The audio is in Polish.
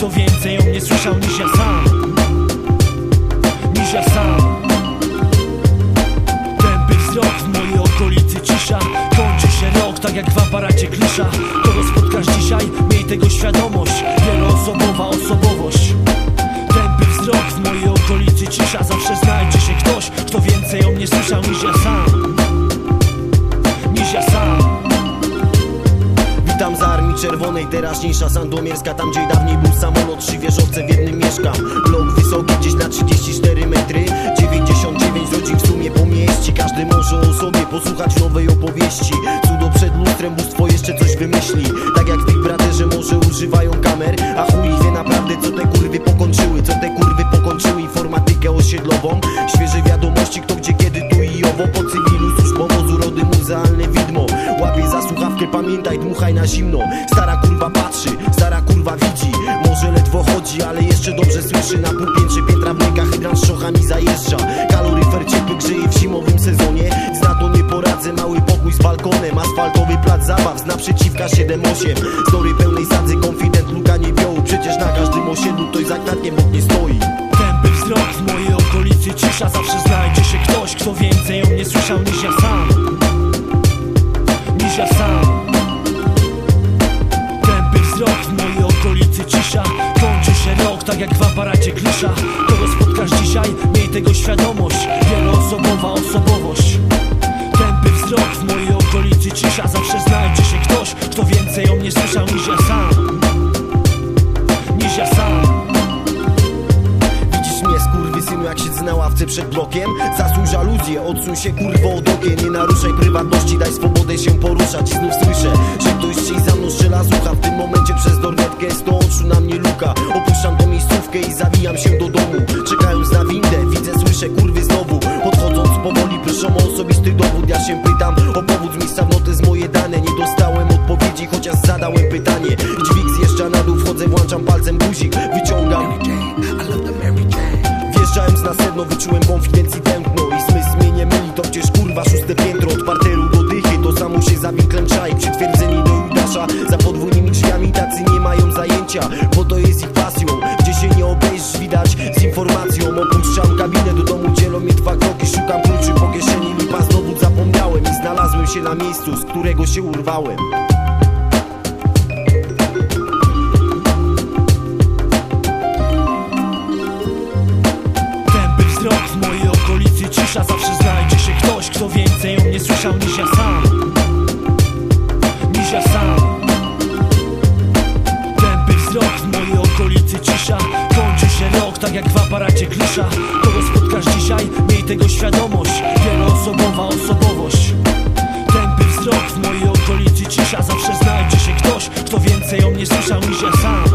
kto więcej o mnie słyszał niż ja sam. Niż ja sam. Tępy wzrok w mojej okolicy cisza. Kończy się rok, tak jak w aparacie klisza. Kogo spotkasz dzisiaj, miej tego świadomość. Wieloosobowa osobowość Czerwonej, teraźniejsza Sandomierska. Tam gdzie dawniej był samolot, trzy wieżowce w jednym mieszkam. Blok wysoki gdzieś na 34 metry. 99 rodzin w sumie po mieści Każdy może o sobie posłuchać nowej opowieści. Cudo przed lustrem, bóstwo jeszcze coś wymyśli. Tak jak w Big Brotherze może używają kamer A chuj wie naprawdę co te kurwy pokończyły Co te kurwy pokończyły informatykę osiedlową. Świeże wiadomości kto gdzie pamiętaj, dmuchaj na zimno. Stara kurwa patrzy, stara kurwa widzi. Może ledwo chodzi, ale jeszcze dobrze słyszy. Na półpiętrze piętra wleka, hydrant z szochami zajeżdża. Kaloryfer ciepły grzeje w zimowym sezonie. Zna to nie poradzę, mały pokój z balkonem. Asfaltowy plac zabaw, z naprzeciwka 7-8 Story pełnej sadzy, konfident, luka niebiołu Przecież na każdym osiedlu ktoś za kratkiem nie stoi. Tępy wzrok w mojej okolicy cisza Zawsze znajdzie się ktoś, kto więcej o mnie słyszał tak jak w aparacie klisza Kogo spotkasz dzisiaj, miej tego świadomość. Wieloosobowa osobowość. Tępy wzrok w mojej okolicy cisza. Zawsze znajdzie się ktoś, kto więcej o mnie słyszał niż ja sam. Niż ja sam. Skurwysynu jak siedzę na ławce przed blokiem? Zasuń żaluzję, odsuń się kurwo od okien Nie naruszaj prywatności, daj swobodę się poruszać. I znów słyszę, że guzik Wyciągam. Wjeżdżając na sedno wyczułem konfidencji tętno I smysł mnie nie myli, to przecież kurwa szóste piętro Od parteru do dychy, to samo się za winklem czai Przytwierdzeni do Judasza, za podwójnymi drzwiami Tacy nie mają zajęcia, bo to jest ich pasją. Gdzie się nie obejrzysz, widać z informacją Opuszczam kabinę, do domu dzielą mnie dwa kroki Szukam kluczy po kieszeni, lipa znowu zapomniałem I znalazłem się na miejscu, z którego się urwałem Zawsze znajdzie się ktoś, kto więcej o mnie słyszał niż ja sam. Niż ja sam. Tępy wzrok w mojej okolicy cisza. Kończy się rok, tak jak w aparacie klisza. Kogo spotkasz dzisiaj, miej tego świadomość. Wieloosobowa osobowość. Tępy wzrok w mojej okolicy cisza. Zawsze znajdzie się ktoś, kto więcej o mnie słyszał niż ja sam.